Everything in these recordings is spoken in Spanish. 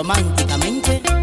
románticamente.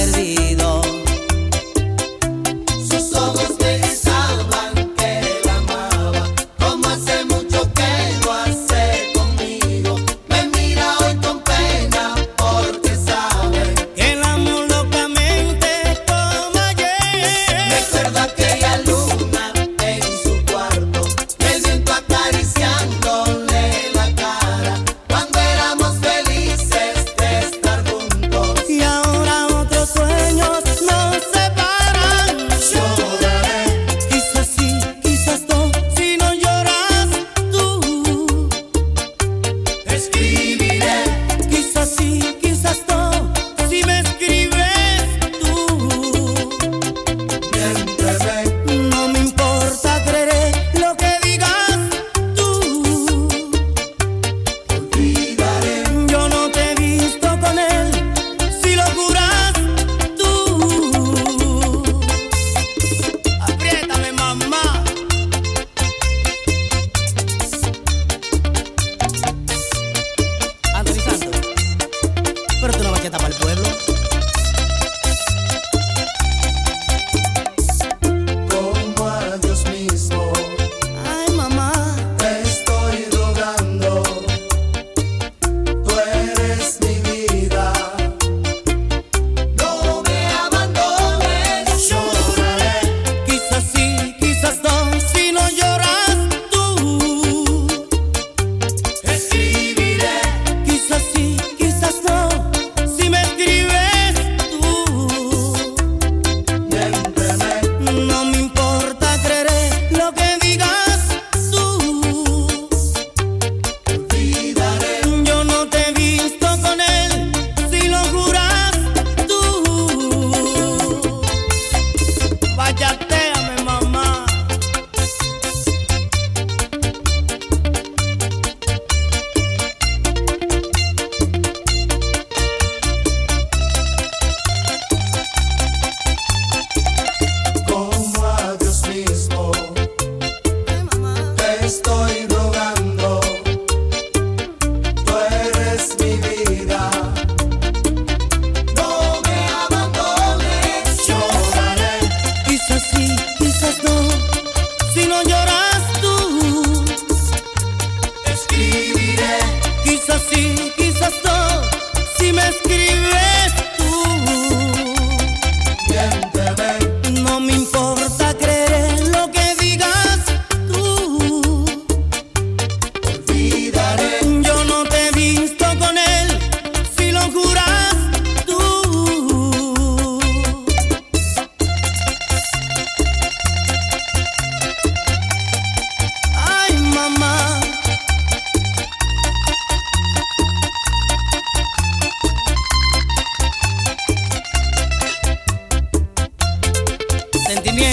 Perdido.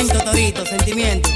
Torito, sentimiento.